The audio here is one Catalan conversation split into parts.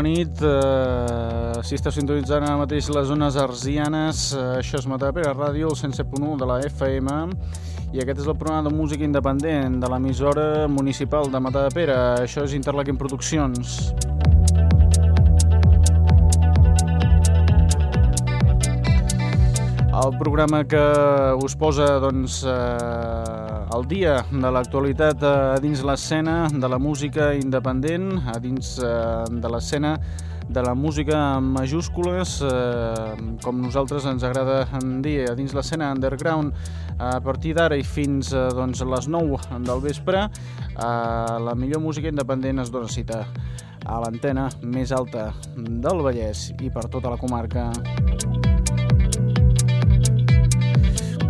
Bona nit. Eh, si esteu sintonitzant ara mateix les zones arsianes, eh, això és Matapera Ràdio, el 107.1 de la FM, i aquest és el programa de música independent de l'emissora municipal de Matapera. Això és Interlaken Produccions. El programa que us posa doncs, eh, el dia de l'actualitat a dins l'escena de la música independent, a dins eh, de l'escena de la música en majúscules, eh, com nosaltres ens agrada dir, a dins l'escena underground, a partir d'ara i fins eh, doncs, a les 9 del vespre, eh, la millor música independent es dona cita a l'antena més alta del Vallès i per tota la comarca.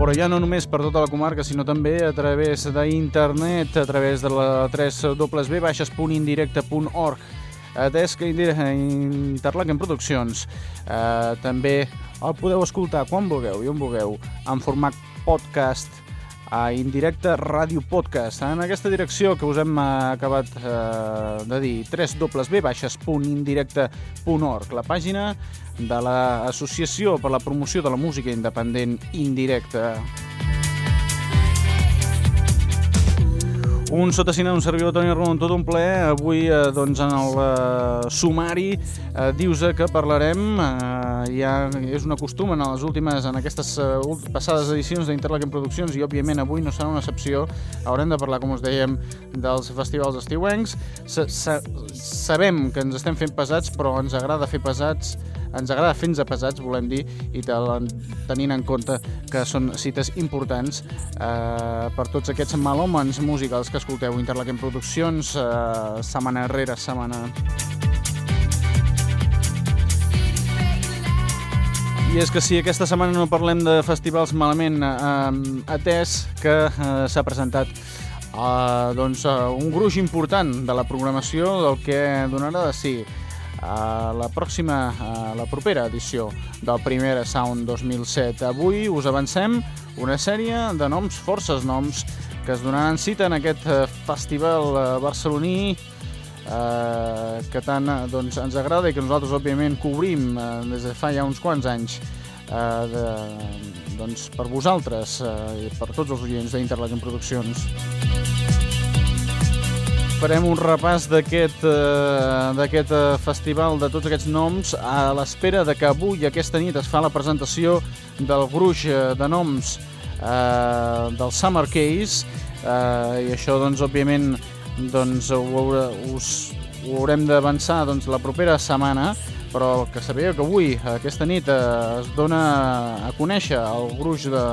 Però ja no només per tota la comarca, sinó també a través d'internet, a través de la 3w-indirecte.org, atès que Interlaken Produccions eh, també el podeu escoltar quan vulgueu i on vulgueu, en format podcast a Indirecte Ràdio Podcast. En aquesta direcció que us hem acabat eh, de dir, www.indirecte.org, la pàgina de l'Associació per la Promoció de la Música Independent Indirecta. Un sotacina, un servidor Toni Ramon, tot un ple. Avui, eh, doncs, en el eh, sumari, eh, dius que parlarem, eh, ja és un costum en les últimes, en aquestes eh, passades edicions d'Interlaken Produccions, i òbviament avui no serà una excepció. Haurem de parlar, com us dèiem, dels festivals estiuencs. Sa -sa Sabem que ens estem fent pesats, però ens agrada fer pesats ens agrada fer-nos pesats, volem dir, i tenint en compte que són cites importants eh, per tots aquests malòmens musicals que escolteu Interlaken Produccions eh, setmana rere setmana. I és que si aquesta setmana no parlem de festivals malament eh, atès que eh, s'ha presentat eh, doncs, eh, un gruix important de la programació del que donarà de si a la pròxima, a la propera edició del Primera Sound 2007. Avui us avancem una sèrie de noms, forces noms, que es donaran cita en aquest eh, festival eh, barceloní eh, que tant doncs, ens agrada i que nosaltres, òbviament, cobrim eh, des de fa ja uns quants anys eh, de, doncs, per vosaltres eh, i per tots els oients d'Interlaken Produccions. Farem un repàs d'aquest eh, eh, festival de tots aquests noms a l'espera de que avui, aquesta nit, es fa la presentació del gruix de noms eh, del Summer Case eh, i això, doncs, òbviament, doncs, ho, haurà, us, ho haurem d'avançar doncs, la propera setmana, però que sabeu que avui, aquesta nit, eh, es dona a conèixer el gruix de,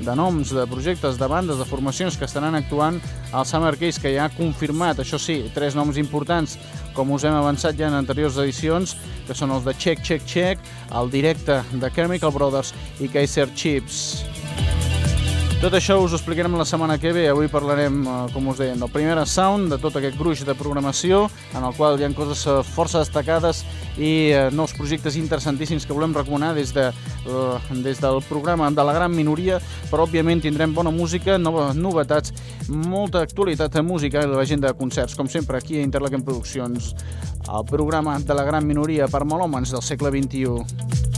de noms, de projectes, de bandes, de formacions que estaran actuant al Summer Case, que ja ha confirmat, això sí, tres noms importants, com us hem avançat ja en anteriors edicions, que són els de Check, Check, Check, el directe de Chemical Brothers i Kaiser Chips. Tot això us ho explicarem la setmana que ve. Avui parlarem, eh, com us deien, del primer sound, de tot aquest gruix de programació, en el qual hi ha coses eh, força destacades i eh, nous projectes interessantíssims que volem recomanar des, de, des del programa de la gran minoria, però òbviament tindrem bona música, noves novetats, molta actualitat de música i l'agenda de concerts, com sempre aquí a Interlaken Produccions, el programa de la gran minoria per malòmens del segle XXI.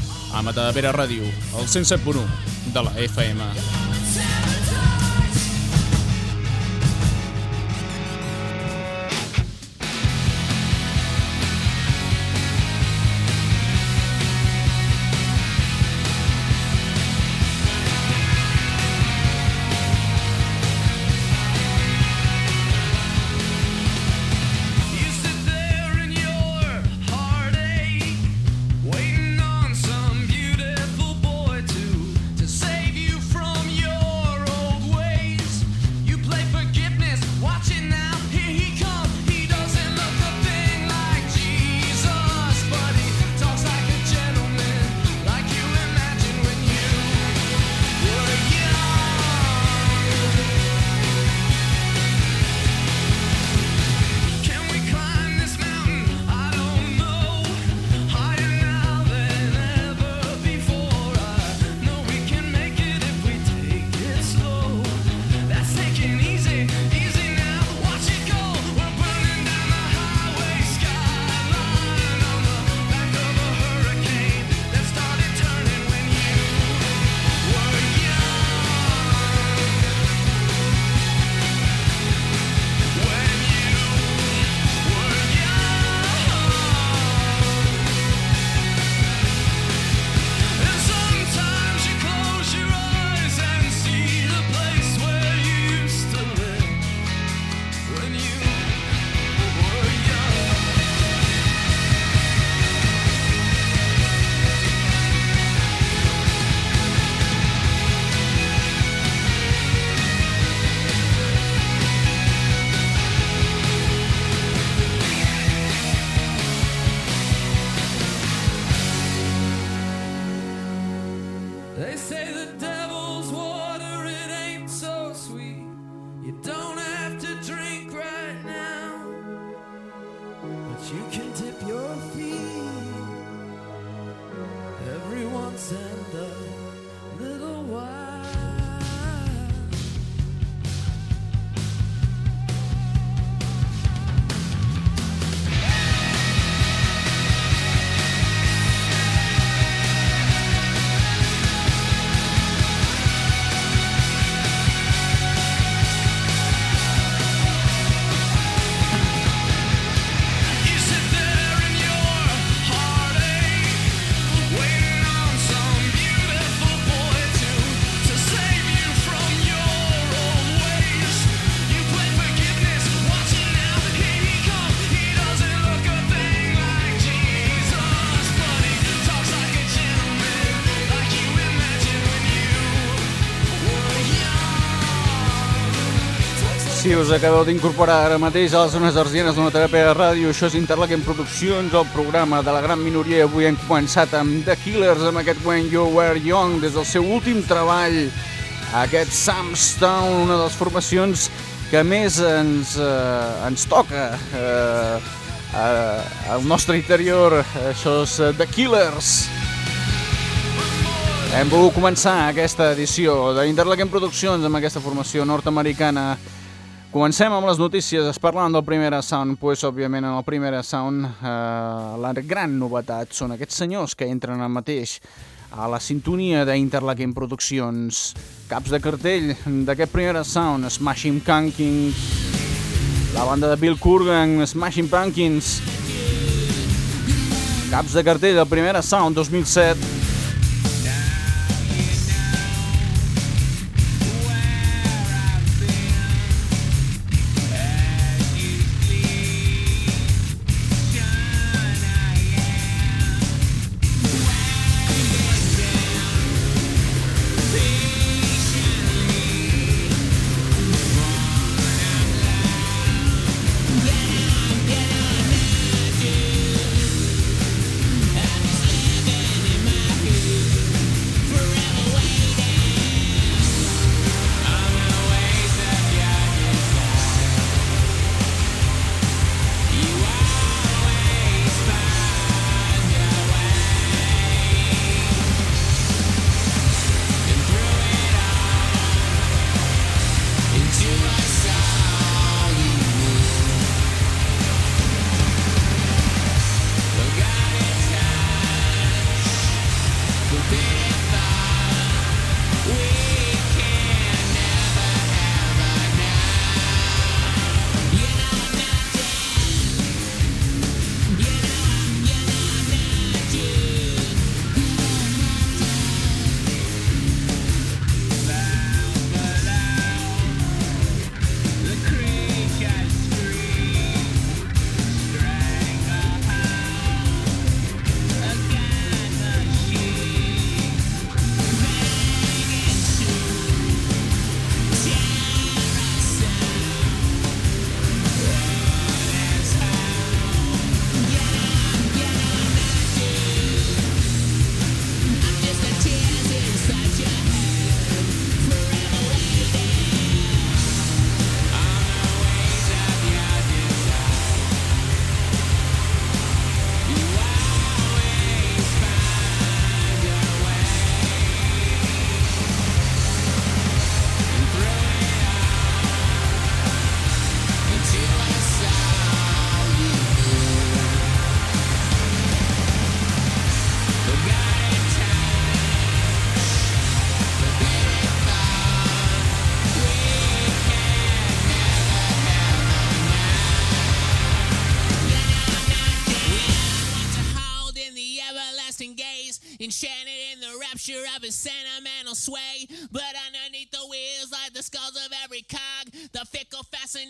a Matadepera Ràdio, el 107.1 de la FM. Us acabeu d'incorporar ara mateix a les zones arsianes d'una teràpia de ràdio, això és Interlaken Produccions, el programa de la gran minoria. Avui hem començat amb The Killers, amb aquest When You Were Young, des del seu últim treball, aquest Samstown, una de les formacions que més ens, eh, ens toca eh, eh, al nostre interior. Això és The Killers. Hem volgut començar aquesta edició d'Interlaken Produccions amb aquesta formació nord-americana Comencem amb les notícies. Es parlant del primer Sound, pues, òbviament, en el primer Sound eh, la gran novetat són aquests senyors que entren al mateix a la sintonia d'Interlaken Produccions. Caps de cartell d'aquest primer Sound, Smashing Pumpkins, la banda de Bill Kurgan, Smashing Pumpkins, caps de cartell del primer Sound 2007, Del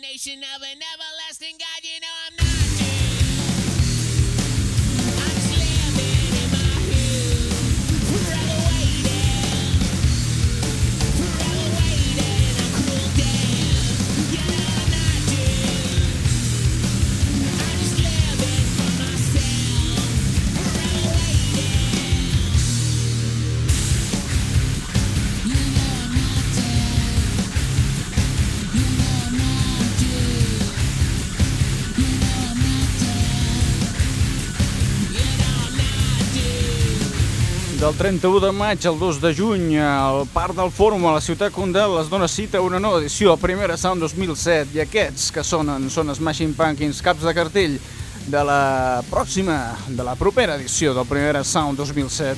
31 de maig al 2 de juny, al Parc del Fòrum a la ciutat Condel es dona cita a una nova edició, primera Sound 2007, i aquests que sonen són Smashing Pumpkins, caps de cartell de la pròxima, de la propera edició del primera Sound 2007.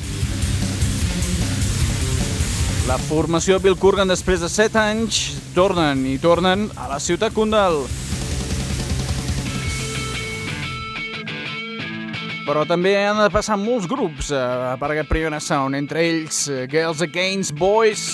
La formació Bill Kurgan després de 7 anys tornen i tornen a la ciutat Condel. Però també han de passar molts grups eh, per aquest primer sound, entre ells eh, Girls Against Boys,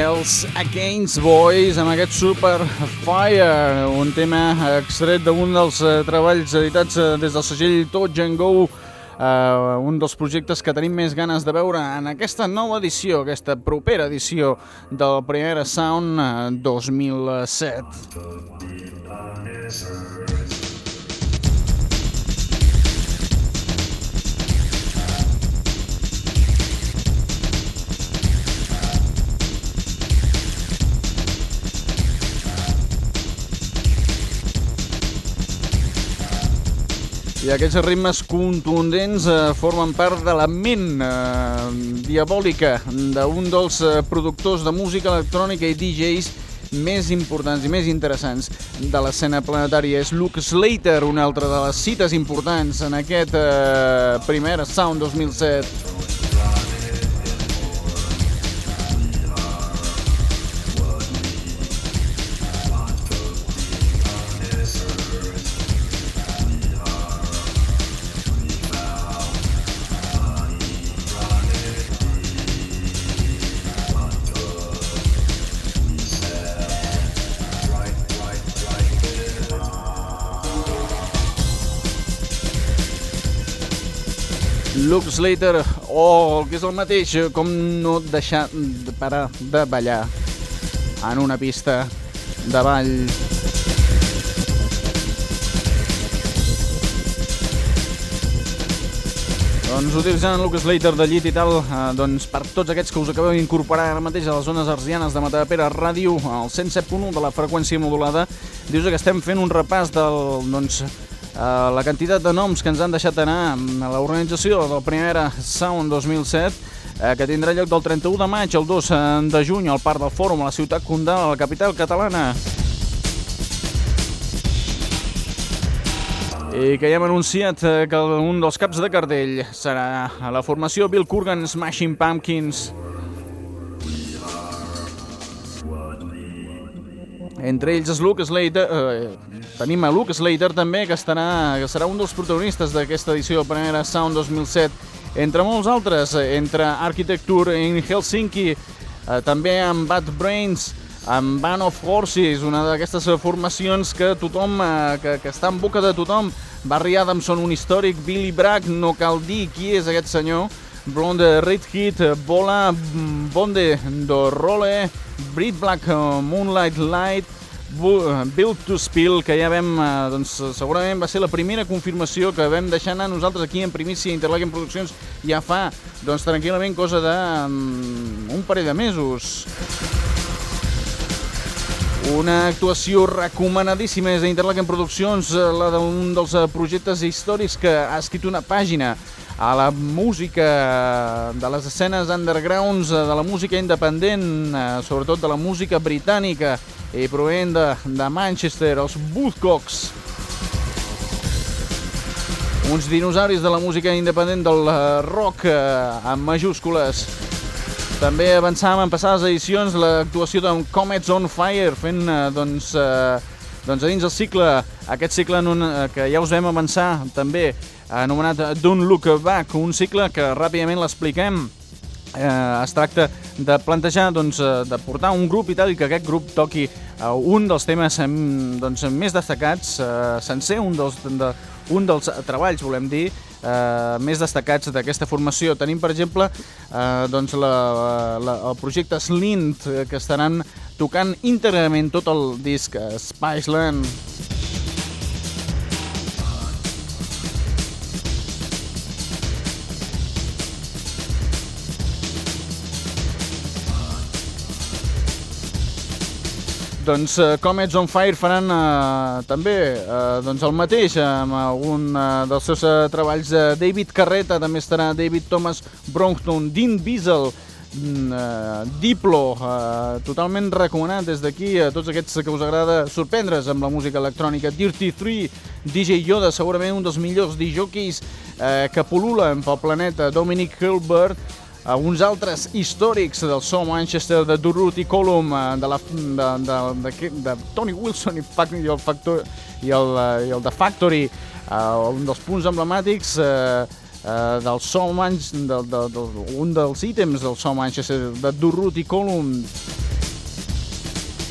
Girls Against Boys amb aquest Super Fire, un tema extret d'un dels uh, treballs editats uh, des del segell Touch and Go, uh, un dels projectes que tenim més ganes de veure en aquesta nova edició, aquesta propera edició del Primera Sound uh, 2007. I aquests ritmes contundents eh, formen part de la ment eh, diabòlica d'un dels eh, productors de música electrònica i DJs més importants i més interessants de l'escena planetària. És Luke Slater, una altra de les cites importants en aquest eh, primer Sound 2007. Luke Slater o oh, que és el mateix, com no deixar de parar de ballar en una pista de ball. Doncs utilitzant Luke Slater de llit i tal, eh, doncs per tots aquests que us acabeu d'incorporar ara mateix a les zones arsianes de Matapera Ràdio, al 107.1 de la freqüència modulada, dius que estem fent un repàs del, doncs, la quantitat de noms que ens han deixat anar a l'organització del Primera Sound 2007 uh, que tindrà lloc del 31 de maig al 2 de juny al Parc del Fòrum a la ciutat Condal, a la capital catalana. I que ja hem anunciat eh, que un dels caps de cartell serà la formació Bill Kurgan Smashing Pumpkins. Entre ells és Luke Slater, eh, Tenim a Luke Slater també, que, estarà, que serà un dels protagonistes d'aquesta edició Primera Sound 2007, entre molts altres, entre Architecture in Helsinki, eh, també amb Bad Brains, amb Band of Horses, una d'aquestes formacions que tothom, eh, que, que està en boca de tothom, Barry Adamson, un històric, Billy Bragg, no cal dir qui és aquest senyor, Blonde Red Hit, Bola, Bonde, Do Role, Brit Black, Moonlight Light, Build to Spill, que ja vam, eh, doncs, segurament va ser la primera confirmació que vam deixar anar nosaltres aquí en primícia Interlaken Produccions ja fa, doncs, tranquil·lament cosa de um, un parell de mesos. Una actuació recomanadíssima des d'Interlaken Produccions, eh, la d'un dels eh, projectes històrics que ha escrit una pàgina a la música de les escenes undergrounds, de la música independent, sobretot de la música britànica, i provenent de, de Manchester, els Buzzcocks. Uns dinosauris de la música independent del eh, rock eh, amb majúscules. També avançàvem en passades edicions l'actuació de Comets on Fire, fent eh, doncs, eh, doncs a dins el cicle, aquest cicle en un, eh, que ja us vam avançar també, anomenat Don't Look Back, un cicle que ràpidament l'expliquem eh, es tracta de plantejar, doncs, eh, de portar un grup i tal, i que aquest grup toqui eh, un dels temes eh, doncs, més destacats, eh, sencer un dels, de, un dels treballs, volem dir, eh, més destacats d'aquesta formació. Tenim, per exemple, eh, doncs la, la, el projecte Slint, que estaran tocant íntegrament tot el disc Spiceland. Doncs uh, Comets on Fire faran uh, també uh, doncs el mateix amb algun uh, dels seus uh, treballs. Uh, David Carreta, també estarà David Thomas Brompton, Dean Biesel, uh, Diplo, uh, totalment recomanat des d'aquí a tots aquests que us agrada sorprendre's amb la música electrònica. Dirty 3, DJ Yoda, segurament un dels millors DJs uh, que pol·lulen pel planeta, Dominic Hilbert, uns altres històrics del so Manchester de Durut i Colum eh, de, la, de, de, de, de Tony Wilson i, i, el, Factor, i, el, eh, i el The Factory uh, un dels punts emblemàtics uh, eh, del Soulmanch, del, del, del, un dels ítems del Soulmanch, de Durrut i Column,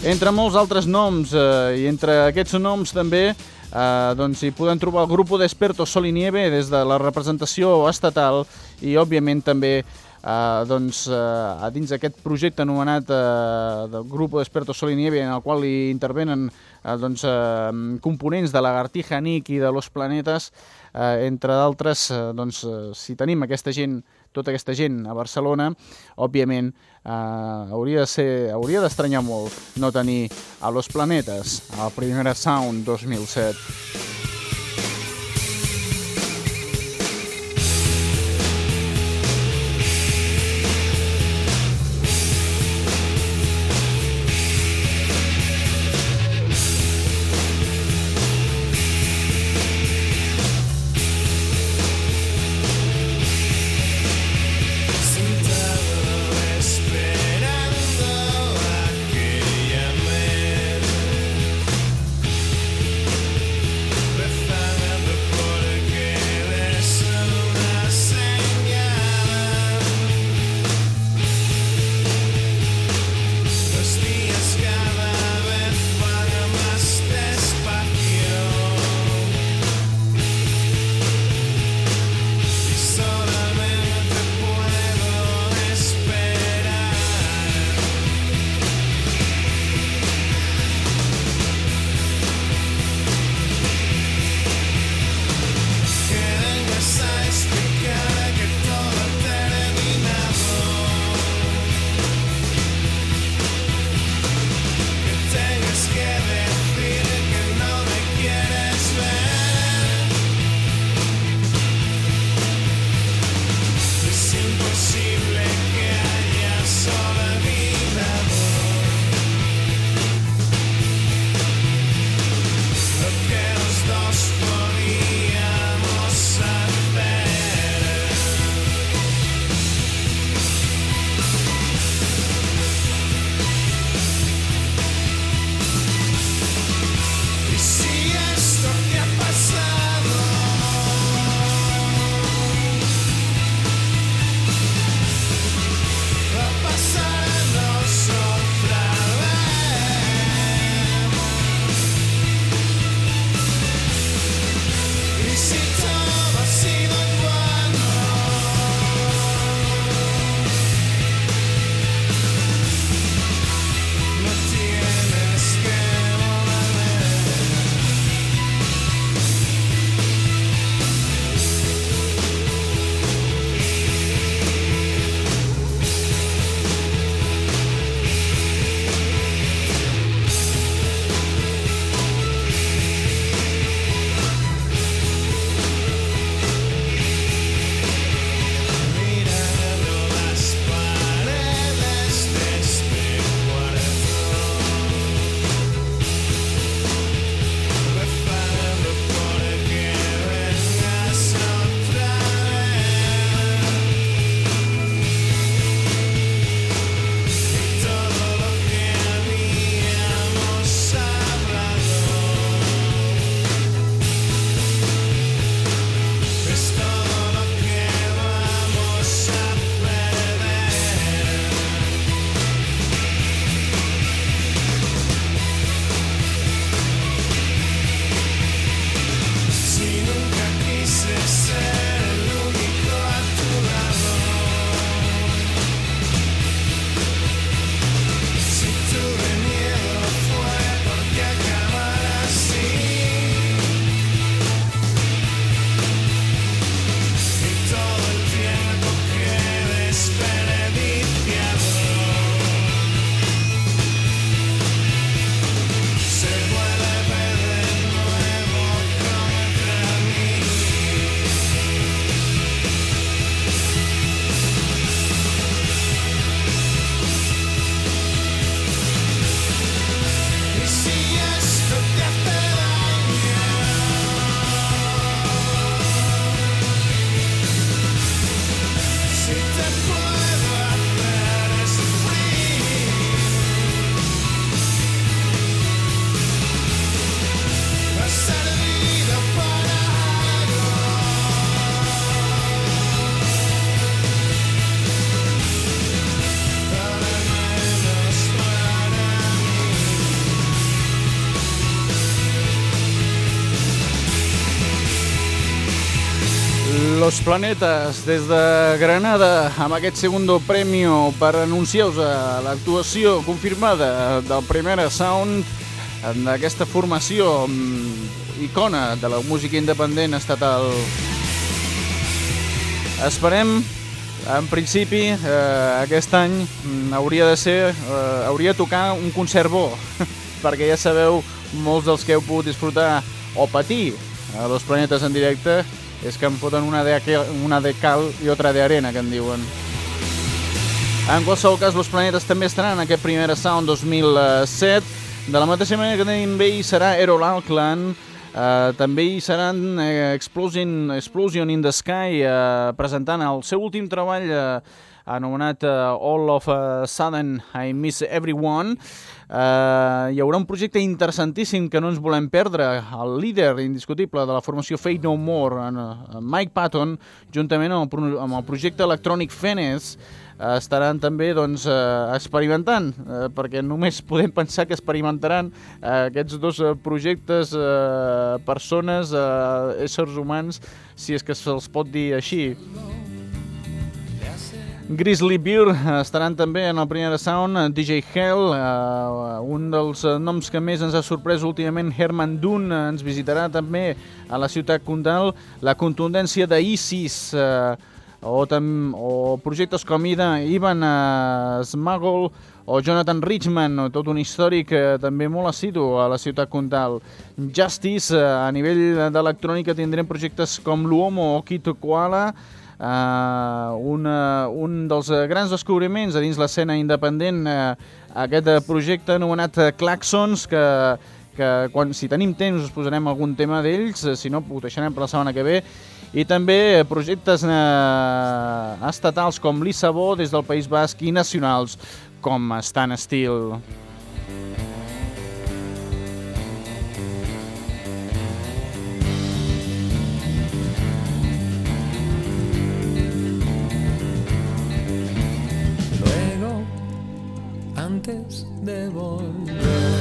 entre molts altres noms, eh, i entre aquests noms també eh, doncs hi podem trobar el grup d'Expertos Sol i Nieve des de la representació estatal i òbviament també eh, doncs, eh, a dins d'aquest projecte anomenat eh, del grup d'Expertos Sol i Nieve en el qual hi intervenen eh, doncs, eh, components de Lagartija, Nick i de Los Planetes, eh, entre d'altres, eh, doncs, eh, si tenim aquesta gent tota aquesta gent a Barcelona, òbviament eh, hauria de ser hauria d'estranyar molt no tenir a Los Planetes, a la primera Sound 2007. Los Planetes des de Granada amb aquest segundo premio per anunciar-vos l'actuació confirmada del Primera Sound d'aquesta formació mm, icona de la música independent estatal. Esperem, en principi, eh, aquest any mm, hauria de ser, eh, hauria de tocar un concert bo, perquè ja sabeu, molts dels que heu pogut disfrutar o patir a Los Planetes en directe, és que em foten una de, una de cal i otra de arena, que en diuen. En qualsevol cas, Los Planetes també estaran en aquest Primera Sound 2007. De la mateixa manera que també hi serà Erol Alkland, eh, també hi seran eh, Explosion, Explosion in the Sky eh, presentant el seu últim treball eh, anomenat uh, All of a Sudden I Miss Everyone. Uh, hi haurà un projecte interessantíssim que no ens volem perdre. El líder indiscutible de la formació Fate No More, en, en Mike Patton, juntament amb el, amb el projecte electrònic Fenes, uh, estaran també doncs, uh, experimentant, uh, perquè només podem pensar que experimentaran uh, aquests dos projectes, uh, persones, uh, éssers humans, si és que se'ls pot dir així. Grizzly Beer estaran també en el primer sound, DJ Hell, uh, un dels noms que més ens ha sorprès últimament, Herman Dunn, ens visitarà també a la ciutat Condal, la contundència d'Isis, uh, o, o projectes com Ida, Ivan Smagol o Jonathan Richman, tot un històric uh, també molt assidu a la ciutat Condal. Justice, uh, a nivell d'electrònica tindrem projectes com Luomo o Kito Koala, Uh, una, un dels grans descobriments a dins l'escena independent, uh, aquest projecte anomenat Claxons, que, que quan, si tenim temps us posarem algun tema d'ells, si no ho deixarem per la setmana que ve, i també projectes uh, estatals com l'Issabó des del País Basc i nacionals com Stan Steel. antes de volver.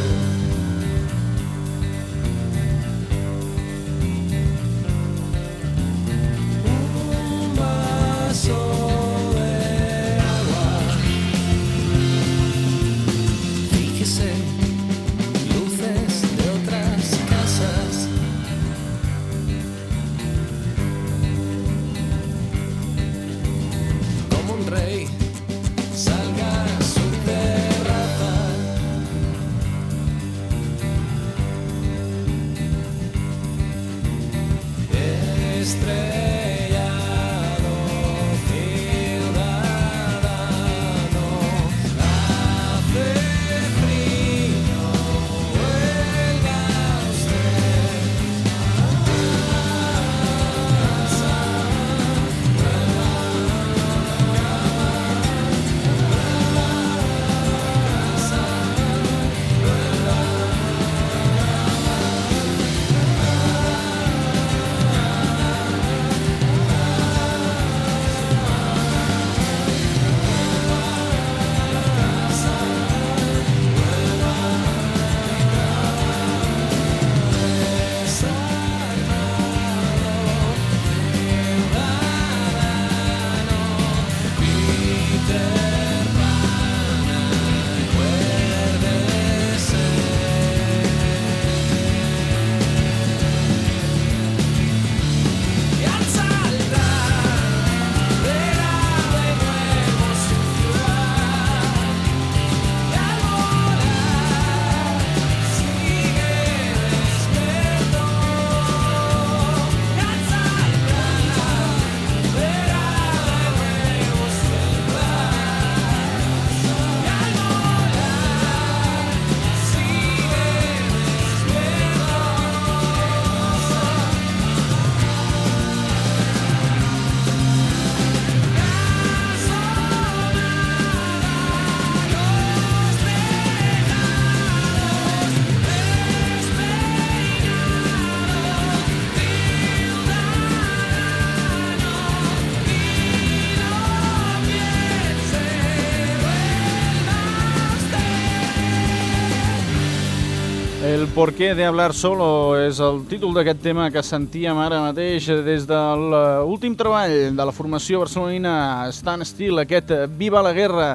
¿Por qué de hablar solo? És el títol d'aquest tema que sentíem ara mateix des de l'últim treball de la formació barcelonina Stan Still, aquest Viva la Guerra,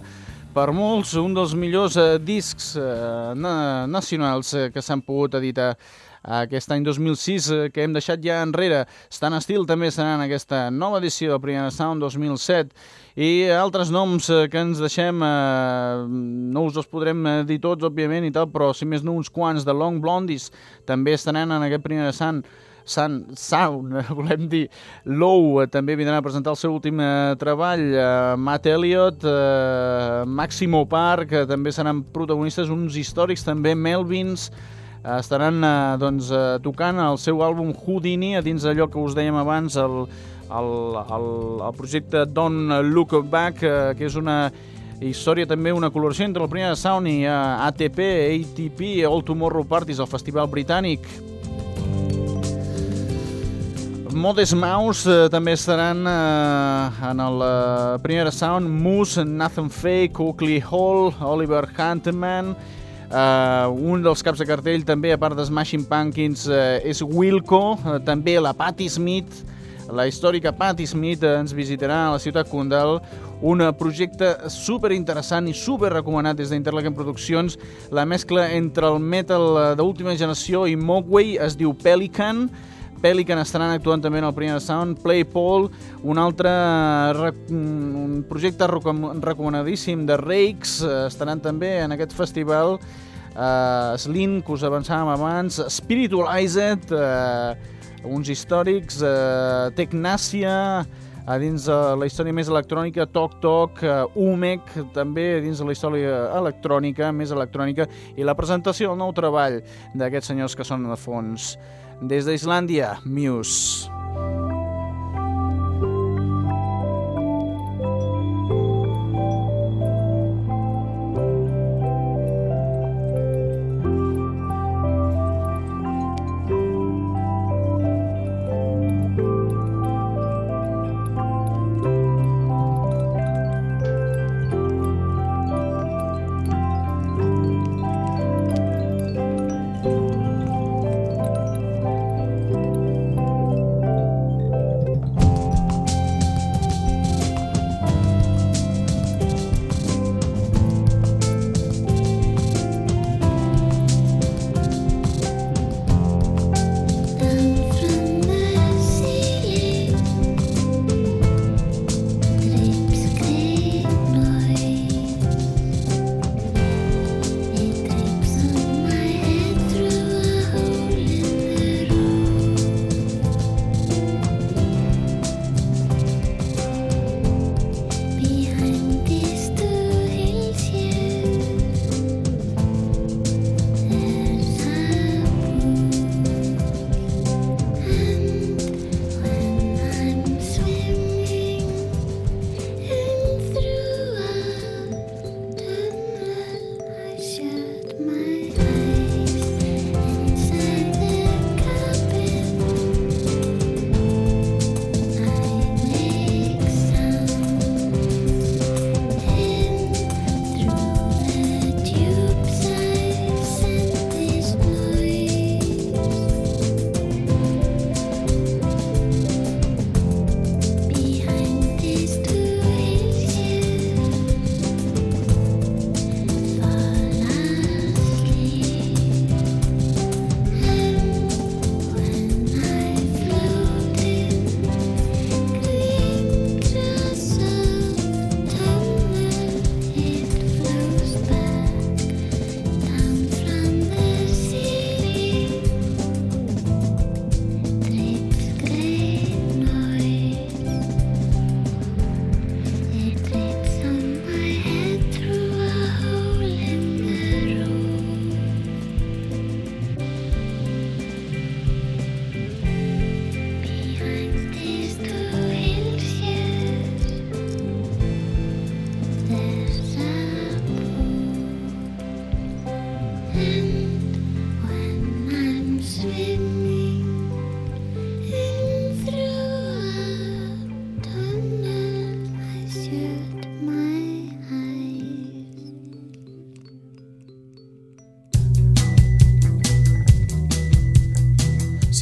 per molts un dels millors eh, discs eh, nacionals eh, que s'han pogut editar aquest any 2006 eh, que hem deixat ja enrere. Stan Still també serà en aquesta nova edició del Primer Sound 2007 i altres noms eh, que ens deixem, eh, no us els podrem eh, dir tots, òbviament, i tal, però si més no uns quants de Long Blondies també estaran en aquest primer sant Sun Sound, volem dir Low, també vindran a presentar el seu últim eh, treball eh, Matt Elliott eh, Maximo Park, que també seran protagonistes uns històrics, també Melvins eh, estaran eh, doncs, eh, tocant el seu àlbum Houdini a dins d'allò que us dèiem abans el, el, el, el projecte Don't Look Back, eh, que és una història també, una col·laboració entre el primer Sound i eh, ATP, ATP, All Tomorrow Parties, el festival britànic. Modest Mouse eh, també estaran eh, en el eh, primer sound Moose, Nathan Fake, Oakley Hall, Oliver Huntman, Uh, un dels caps de cartell també, a part de Smashing Pumpkins, uh, és Wilco, uh, també la Patti Smith, la històrica Patti Smith ens visitarà a la ciutat Condal un projecte super interessant i super recomanat des d'Interlaken Produccions. La mescla entre el metal d'última generació i Mogwai es diu Pelican. Pelican estaran actuant també en el primer sound, Play Paul, un altre un projecte recomanadíssim de Rakes, estaran també en aquest festival, uh, Slin, que us avançàvem abans, Spiritualized, uh, uns històrics, eh, Tecnàcia, a dins de la història més electrònica, Toc Toc, uh, UMEC, també dins de la història electrònica, més electrònica, i la presentació del nou treball d'aquests senyors que són de fons. Des d'Islàndia, Muse.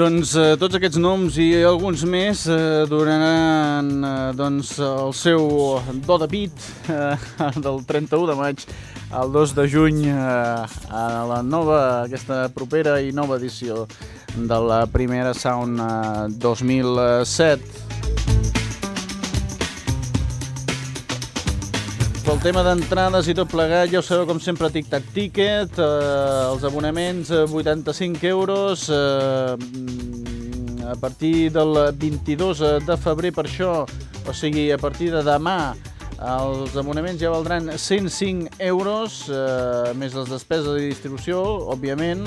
Doncs eh, tots aquests noms i alguns més eh, donaran eh, doncs, el seu do de pit eh, del 31 de maig al 2 de juny eh, a la nova, aquesta propera i nova edició de la primera Sound eh, 2007. Pel tema d'entrades i tot plegat, ja ho sabeu, com sempre, Tic-Tac Ticket, eh, els abonaments, 85 eh, euros, eh, a partir del 22 de febrer per això, o sigui, a partir de demà, els abonaments ja valdran 105 euros, eh, més les despeses de distribució, òbviament,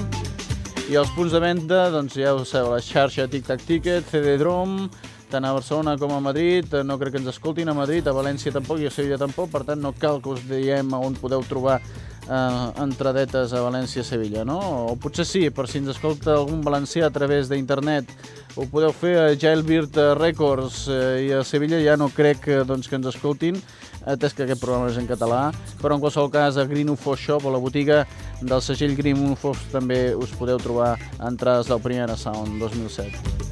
i els punts de venda, doncs ja ho sabeu, la xarxa Tic-Tac Ticket, CD-Drom, tant a Barcelona com a Madrid, eh, no crec que ens escoltin a Madrid, a València tampoc i a Sevilla tampoc, per tant no cal que us diem on podeu trobar eh, entradetes a València i Sevilla, no? O potser sí, per si ens escolta algun valencià a través d'internet, ho podeu fer a Jailbird Records eh, i a Sevilla ja no crec eh, doncs, que ens escoltin, atès que aquest programa és en català, però en qualsevol cas a Green UFO Shop o la botiga del segell Green UFO també us podeu trobar entrades del Primera Sound 2007.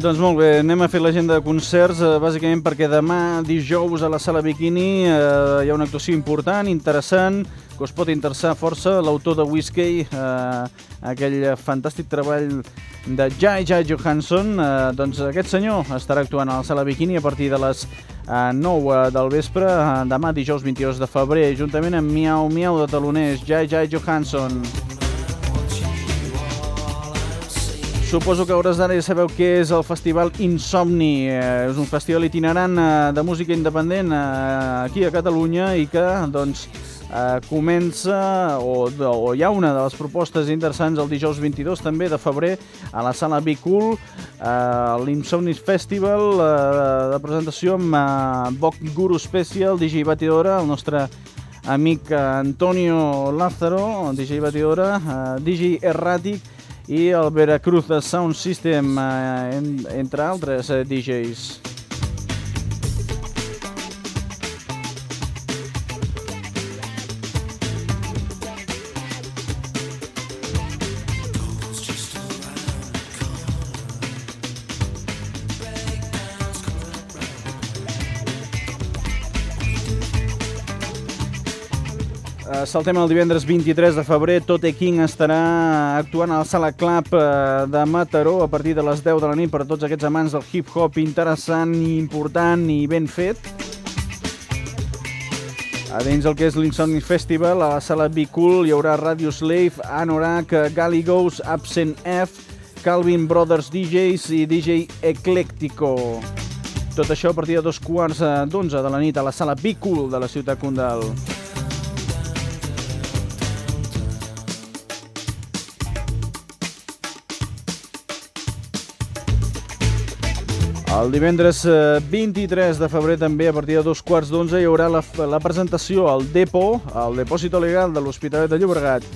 Doncs molt bé, anem a fer l'agenda de concerts, eh, bàsicament perquè demà, dijous, a la Sala Bikini, eh, hi ha una actuació important, interessant, que us pot interessar força, l'autor de Whiskey, eh, aquell fantàstic treball de Jai Jai Johansson, eh, doncs aquest senyor estarà actuant a la Sala Bikini a partir de les eh, 9 del vespre, eh, demà, dijous 22 de febrer, juntament amb Miau Miau de taloners, Jai Jai Johansson. Suposo que hauràs d'ara ja sabeu què és el Festival Insomni. Eh, és un festival itinerant eh, de música independent eh, aquí a Catalunya i que doncs, comença o, o hi ha una de les propostes interessants el dijous 22 també de febrer a la sala Be Cool eh, Festival eh, de presentació amb eh, Boc Guru Special, DJ Batidora el nostre amic Antonio Lázaro, DJ Batidora eh, DJ Erratic i el Veracruz Sound System, eh, entre altres eh, DJs. Saltem el divendres 23 de febrer. Tote King estarà actuant a la Sala Club eh, de Mataró a partir de les 10 de la nit per a tots aquests amants del hip-hop interessant, important i ben fet. A dins el que és l'Insomni Festival, a la sala Be Cool hi haurà Radio Slave, Anorak, Gally Goes, Absent F, Calvin Brothers DJs i DJ Eclectico. Tot això a partir de dos quarts d'onze de la nit a la sala Be Cool de la ciutat Condal. El divendres 23 eh, de febrer també a partir de dos quarts d'onze hi haurà la, la presentació al Depo, al Depòsito Legal de l'Hospitalet de Llobregat,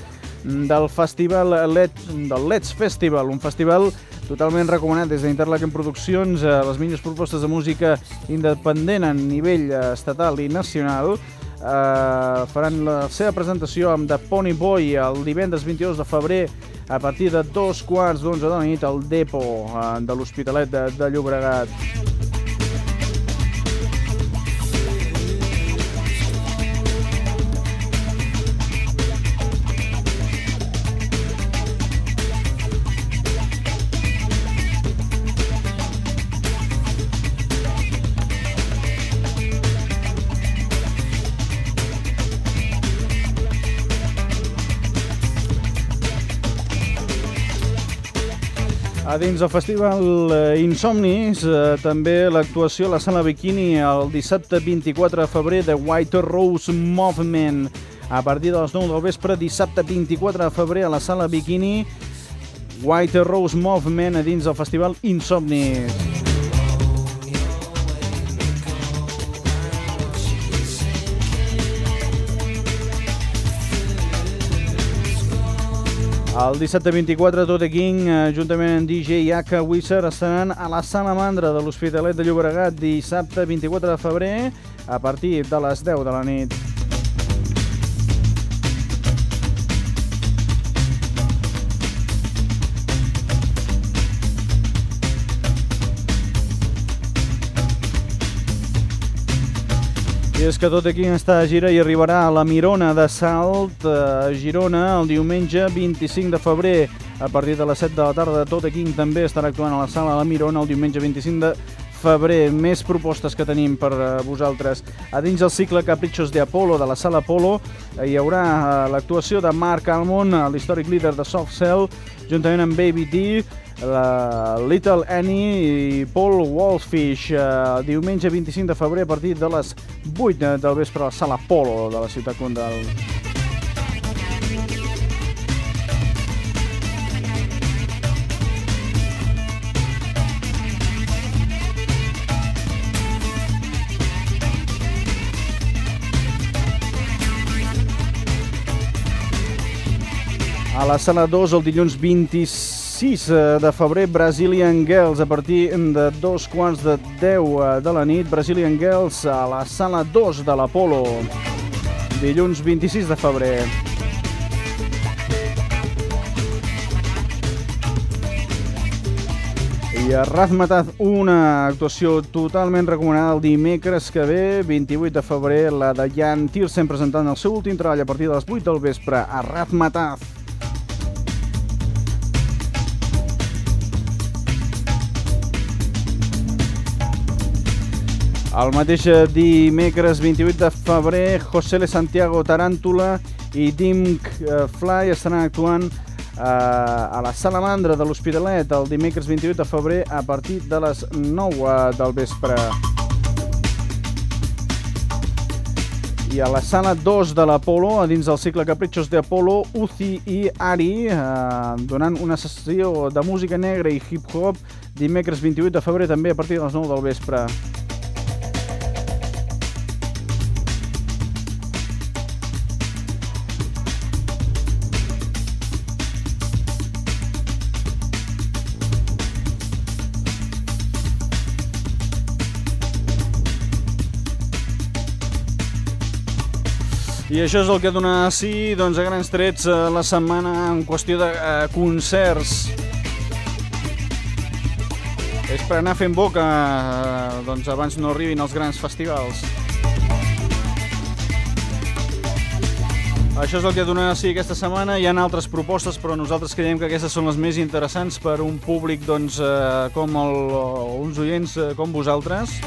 del festival Let, del Let's Festival, un festival totalment recomanat des d'Interlaken Produccions, a les millors propostes de música independent a nivell estatal i nacional, eh, faran la seva presentació amb The Pony Boy el divendres 22 de febrer a partir de dos quarts d'onze de la nit al Depo eh, de l'Hospitalet de, de Llobregat. A dins del festival eh, Insomnis, eh, també l'actuació a la sala Bikini el dissabte 24 de febrer de White Rose Movement. A partir de les 9 del vespre, dissabte 24 de febrer a la sala Bikini, White Rose Movement a dins del festival Insomnis. El dissabte 24, Tote King, eh, juntament amb DJ Yaka Wizard, estaran a la Sala Mandra de l'Hospitalet de Llobregat dissabte 24 de febrer a partir de les 10 de la nit. És que tot aquí està a gira i arribarà a la Mirona de Salt a Girona el diumenge 25 de febrer a partir de les 7 de la tarda. Tot aquí també estarà actuant a la sala La Mirona el diumenge 25 de febrer. Més propostes que tenim per eh, vosaltres. A dins del cicle Caprichos de Apolo de la sala Apolo hi haurà eh, l'actuació de Mark Almond, l'històric líder de Soft Cell, juntament amb Baby D, la Little Annie i Paul Wolfish eh, diumenge 25 de febrer a partir de les 8 del vespre a la sala Polo de la ciutat condal. A la sala 2 el dilluns 26 6 eh, de febrer, Brazilian Girls, a partir de dos quarts de 10 eh, de la nit, Brazilian Girls a la sala 2 de l'Apolo, dilluns 26 de febrer. I a Razmataz, una actuació totalment recomanada el dimecres que ve, 28 de febrer, la de Jan Tirsen presentant el seu últim treball a partir de les 8 del vespre a Razmataz. El mateix dimecres 28 de febrer, José Le Santiago Taràntula i Dimk eh, Fly estaran actuant eh, a la Salamandra de l'Hospitalet el dimecres 28 de febrer a partir de les 9 del vespre. I a la sala 2 de l'Apolo, a dins del cicle Caprichos de Apolo, Uzi i Ari, eh, donant una sessió de música negra i hip-hop dimecres 28 de febrer també a partir de les 9 del vespre. I això és el que dona sí, doncs, a grans trets eh, la setmana en qüestió de eh, concerts. És per anar fent boca eh, doncs, abans no arribin els grans festivals. Això és el que dona sí aquesta setmana. Hi ha altres propostes, però nosaltres creiem que aquestes són les més interessants per un públic doncs, eh, com el, uns oients eh, com vosaltres.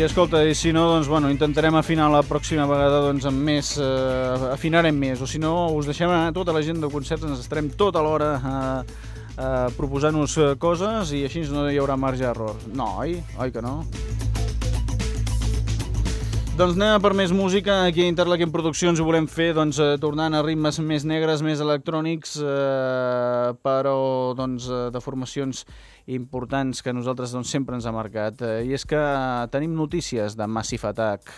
I escolta, i si no, doncs, bueno, intentarem afinar la pròxima vegada doncs, amb més, eh, afinarem més, o si no, us deixem anar tota la gent de concerts, ens estarem tota l'hora eh, eh, proposant-nos eh, coses i així no hi haurà marge d'error. No, oi? Oi que no? Doncs anem per més música. Aquí a Interlaken Produccions ho volem fer doncs, eh, tornant a ritmes més negres, més electrònics, eh, però doncs, eh, de formacions importants que nosaltres doncs, sempre ens ha marcat. Eh, I és que tenim notícies de Massive Attack.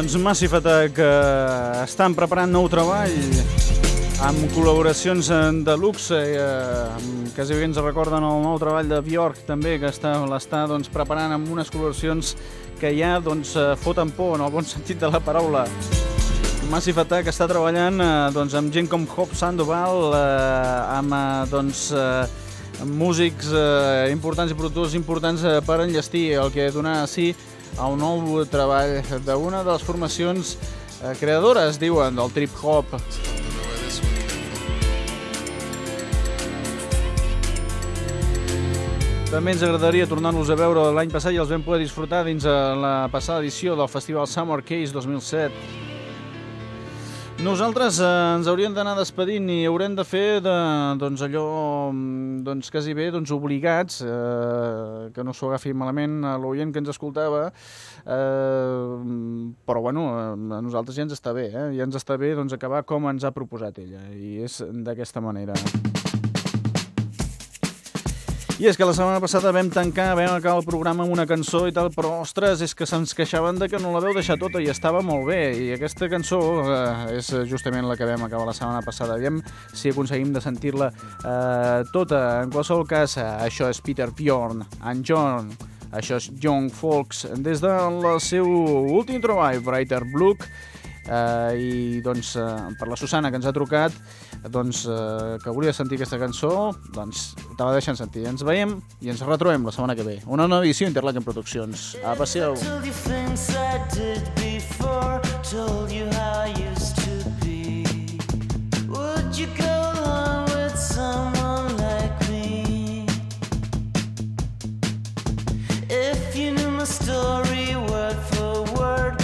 Doncs Massive Attack eh, estan preparant nou treball amb col·laboracions de luxe eh, quasi bé ens recorden el nou treball de Bjork també que està l'està doncs, preparant amb unes col·laboracions que ja doncs, eh, foten por en el bon sentit de la paraula. Massive Attack està treballant eh, doncs, amb gent com Hop Sandoval, eh, amb eh, doncs, eh, músics eh, importants i productors importants eh, per enllestir el que donarà sí el nou treball d'una de les formacions eh, creadores, diuen, del trip-hop. També ens agradaria tornar-los a veure l'any passat i els vam poder disfrutar dins la passada edició del Festival Summer Case 2007. Nosaltres eh, ens hauríem d'anar despedint i haurem de fer de, doncs allò mm, doncs quasi bé doncs obligats, eh, que no s'ho agafi malament a l'oient que ens escoltava, eh, però bueno, a nosaltres ja ens està bé, eh? ja ens està bé doncs, acabar com ens ha proposat ella, i és d'aquesta manera. I és que la setmana passada vam tancar, vam acabar el programa amb una cançó i tal, però, ostres, és que se'ns queixaven de que no la veu deixar tota i estava molt bé. I aquesta cançó eh, és justament la que vam acabar la setmana passada. Aviam si aconseguim de sentir-la eh, tota. En qualsevol cas, això és Peter Bjorn, en John, això és Young Folks, des del seu últim treball, Brighter Blook, eh, i doncs eh, per la Susana que ens ha trucat doncs, eh, que volia sentir aquesta cançó, doncs te la deixen sentir. Ens veiem i ens retrobem la setmana que ve. Una nova edició Interlaken Produccions. A passeu! Told you go my story word for word